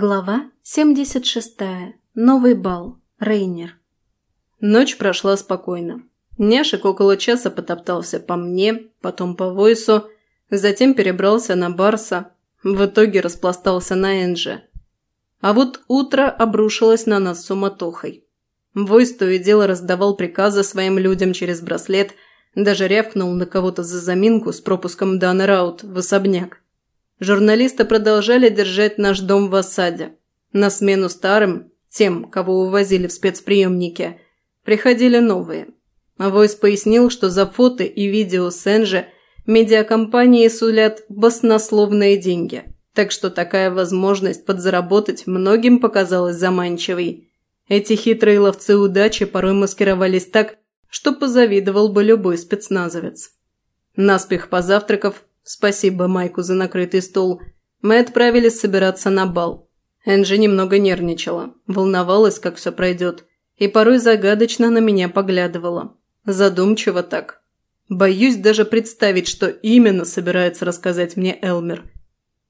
Глава 76. Новый бал. Рейнер. Ночь прошла спокойно. Няшек около часа потоптался по мне, потом по Войсу, затем перебрался на Барса, в итоге распластался на Энже. А вот утро обрушилось на нас суматохой. Войс то и дело раздавал приказы своим людям через браслет, даже рявкнул на кого-то за заминку с пропуском Даны Раут в особняк. Журналисты продолжали держать наш дом в осаде. На смену старым, тем, кого увозили в спецприемнике, приходили новые. Войс пояснил, что за фото и видео с Энджи медиакомпании сулят баснословные деньги, так что такая возможность подзаработать многим показалась заманчивой. Эти хитрые ловцы удачи порой маскировались так, что позавидовал бы любой спецназовец. Наспех позавтракав, Спасибо Майку за накрытый стол. Мы отправились собираться на бал. Энджи немного нервничала, волновалась, как все пройдет, и порой загадочно на меня поглядывала. Задумчиво так. Боюсь даже представить, что именно собирается рассказать мне Элмер.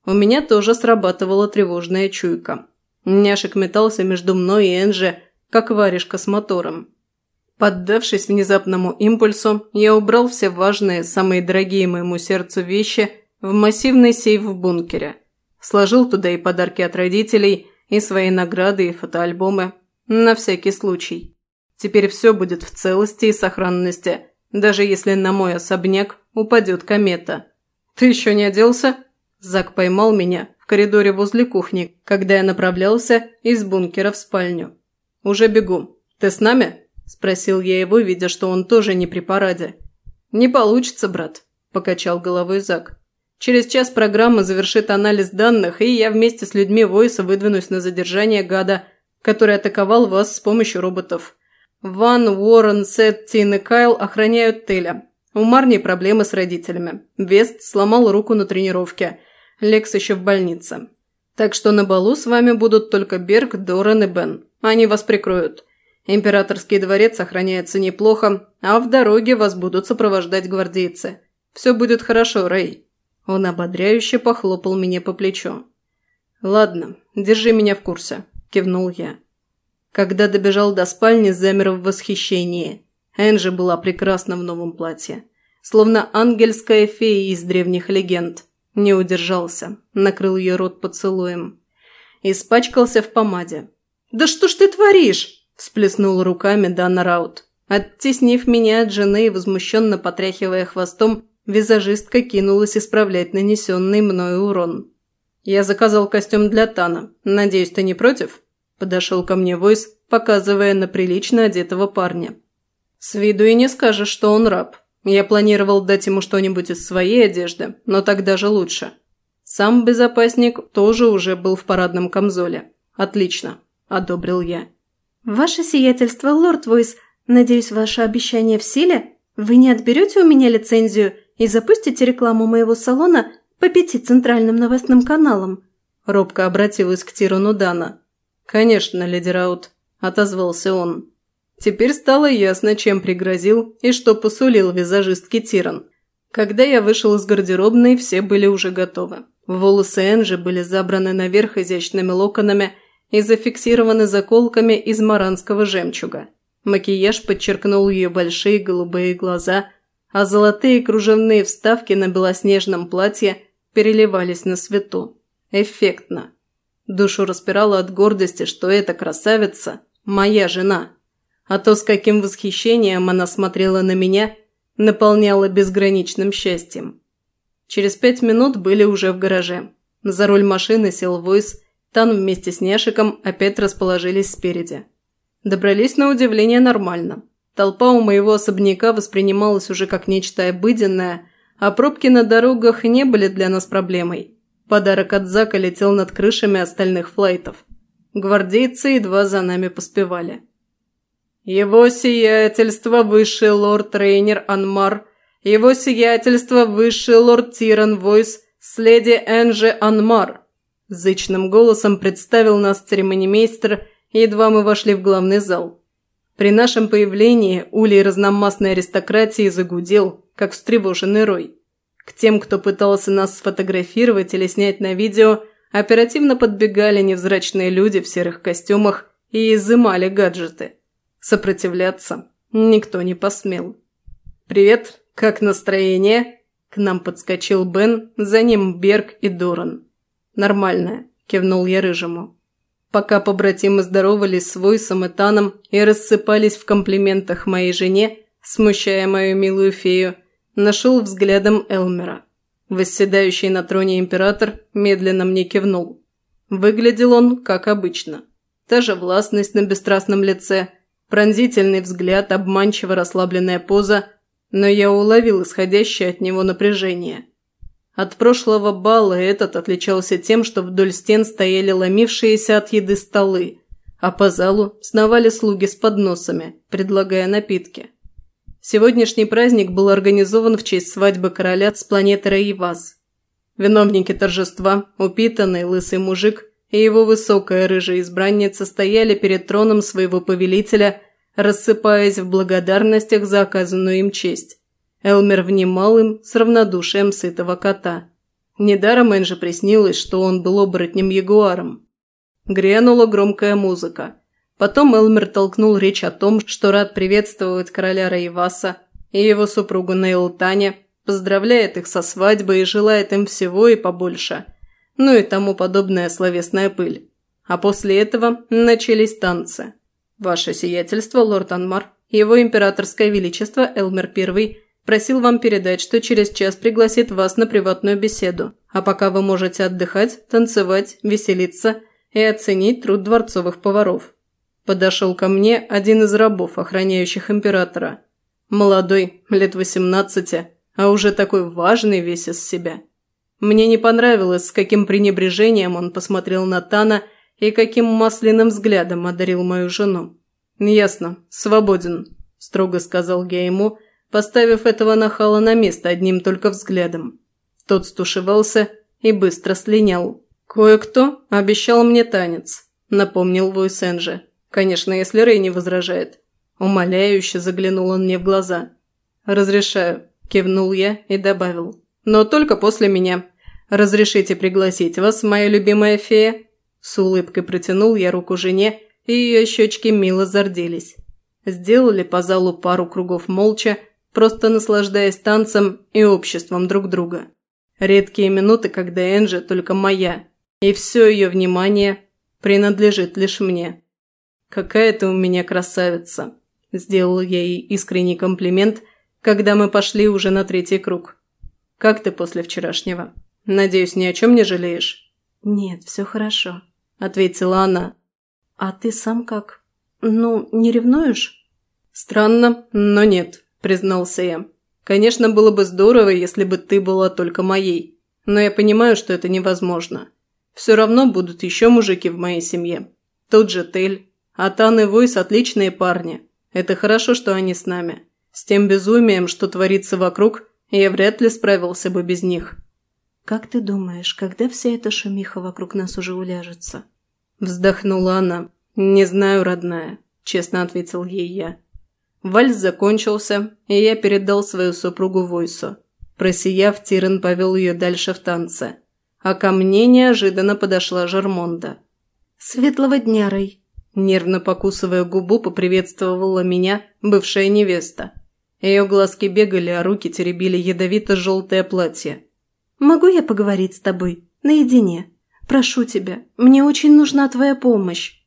У меня тоже срабатывала тревожная чуйка. Няшек метался между мной и Энджи, как варежка с мотором. Поддавшись внезапному импульсу, я убрал все важные, самые дорогие моему сердцу вещи в массивный сейф в бункере. Сложил туда и подарки от родителей, и свои награды, и фотоальбомы. На всякий случай. Теперь все будет в целости и сохранности, даже если на мой особняк упадет комета. «Ты еще не оделся?» Зак поймал меня в коридоре возле кухни, когда я направлялся из бункера в спальню. «Уже бегу. Ты с нами?» – спросил я его, видя, что он тоже не при параде. «Не получится, брат», – покачал головой Зак. «Через час программа завершит анализ данных, и я вместе с людьми Войса выдвинусь на задержание гада, который атаковал вас с помощью роботов. Ван, Уоррен, Сет, Тин и Кайл охраняют Теля. У Марни проблемы с родителями. Вест сломал руку на тренировке. Лекс еще в больнице. Так что на балу с вами будут только Берг, Доран и Бен. Они вас прикроют. Императорский дворец охраняется неплохо, а в дороге вас будут сопровождать гвардейцы. Все будет хорошо, Рэй». Он ободряюще похлопал меня по плечу. «Ладно, держи меня в курсе», – кивнул я. Когда добежал до спальни, замер в восхищении. Энджи была прекрасна в новом платье. Словно ангельская фея из древних легенд. Не удержался, накрыл ее рот поцелуем. Испачкался в помаде. «Да что ж ты творишь?» Всплеснула руками Дана Раут. Оттеснив меня от жены и возмущенно потряхивая хвостом, визажистка кинулась исправлять нанесенный мною урон. «Я заказал костюм для Тана. Надеюсь, ты не против?» Подошел ко мне Войс, показывая на прилично одетого парня. «С виду и не скажешь, что он раб. Я планировал дать ему что-нибудь из своей одежды, но так даже лучше. Сам безопасник тоже уже был в парадном камзоле. Отлично», – одобрил я. «Ваше сиятельство, лорд Войс, надеюсь, ваше обещание в силе? Вы не отберете у меня лицензию и запустите рекламу моего салона по пяти центральным новостным каналам?» Робко обратилась к Тирану Дана. «Конечно, леди Раут», – отозвался он. Теперь стало ясно, чем пригрозил и что посулил визажистке Тиран. Когда я вышел из гардеробной, все были уже готовы. Волосы Энжи были забраны наверх изящными локонами – и зафиксированы заколками из маранского жемчуга. Макияж подчеркнул ее большие голубые глаза, а золотые кружевные вставки на белоснежном платье переливались на свету. Эффектно. Душу распирала от гордости, что эта красавица – моя жена. А то, с каким восхищением она смотрела на меня, наполняло безграничным счастьем. Через пять минут были уже в гараже. За руль машины сел Войс Тан вместе с Нешиком опять расположились спереди. Добрались на удивление нормально. Толпа у моего особняка воспринималась уже как нечто обыденное, а пробки на дорогах не были для нас проблемой. Подарок от Зака летел над крышами остальных флайтов. Гвардейцы едва за нами поспевали. «Его сиятельство высший лорд Рейнер Анмар, его сиятельство высший лорд Тиран Войс с Энджи Анмар», Зычным голосом представил нас церемонимейстер, едва мы вошли в главный зал. При нашем появлении улей разномастной аристократии загудел, как встревоженный рой. К тем, кто пытался нас сфотографировать или снять на видео, оперативно подбегали невзрачные люди в серых костюмах и изымали гаджеты. Сопротивляться никто не посмел. «Привет, как настроение?» К нам подскочил Бен, за ним Берг и Доран. «Нормальное», – кивнул я рыжему. Пока побратимы здоровались с Войсом и Таном и рассыпались в комплиментах моей жене, смущая мою милую фею, нашел взглядом Элмера. Восседающий на троне император медленно мне кивнул. Выглядел он, как обычно. Та же властность на бесстрастном лице, пронзительный взгляд, обманчиво расслабленная поза, но я уловил исходящее от него напряжение. От прошлого бала этот отличался тем, что вдоль стен стояли ломившиеся от еды столы, а по залу сновали слуги с подносами, предлагая напитки. Сегодняшний праздник был организован в честь свадьбы короля с планеты Раивас. Виновники торжества, упитанный лысый мужик и его высокая рыжая избранница стояли перед троном своего повелителя, рассыпаясь в благодарностях за оказанную им честь. Элмер внимал им с равнодушием сытого кота. Недаром Энже приснилось, что он был оборотнем-ягуаром. Грянула громкая музыка. Потом Элмер толкнул речь о том, что рад приветствовать короля Раиваса и его супругу Нейл Таня, поздравляет их со свадьбой и желает им всего и побольше. Ну и тому подобная словесная пыль. А после этого начались танцы. Ваше сиятельство, лорд Анмар, его императорское величество Элмер I Просил вам передать, что через час пригласит вас на приватную беседу. А пока вы можете отдыхать, танцевать, веселиться и оценить труд дворцовых поваров. Подошел ко мне один из рабов, охраняющих императора. Молодой, лет 18, а уже такой важный весь из себя. Мне не понравилось, с каким пренебрежением он посмотрел на Тана и каким масляным взглядом одарил мою жену. «Ясно, свободен», – строго сказал я ему, поставив этого нахала на место одним только взглядом. Тот стушевался и быстро слинял. «Кое-кто обещал мне танец», – напомнил Войсенже. «Конечно, если Рэй не возражает». Умоляюще заглянул он мне в глаза. «Разрешаю», – кивнул я и добавил. «Но только после меня. Разрешите пригласить вас, моя любимая фея?» С улыбкой протянул я руку жене, и ее щечки мило зарделись. Сделали по залу пару кругов молча, просто наслаждаясь танцем и обществом друг друга. Редкие минуты, когда Энджи только моя, и все ее внимание принадлежит лишь мне. «Какая ты у меня красавица!» – сделал я ей искренний комплимент, когда мы пошли уже на третий круг. «Как ты после вчерашнего? Надеюсь, ни о чем не жалеешь?» «Нет, все хорошо», – ответила она. «А ты сам как? Ну, не ревнуешь?» «Странно, но нет», – признался я. «Конечно, было бы здорово, если бы ты была только моей. Но я понимаю, что это невозможно. Все равно будут еще мужики в моей семье. Тот же Тель. Атан и Войс – отличные парни. Это хорошо, что они с нами. С тем безумием, что творится вокруг, я вряд ли справился бы без них». «Как ты думаешь, когда вся эта шумиха вокруг нас уже уляжется?» Вздохнула она. «Не знаю, родная», – честно ответил ей я. Вальс закончился, и я передал свою супругу Войсу. Просияв, Тирен повел ее дальше в танце. А ко мне неожиданно подошла Жермонда. «Светлого дня, Рэй!» Нервно покусывая губу, поприветствовала меня бывшая невеста. Ее глазки бегали, а руки теребили ядовито-желтое платье. «Могу я поговорить с тобой? Наедине? Прошу тебя, мне очень нужна твоя помощь!»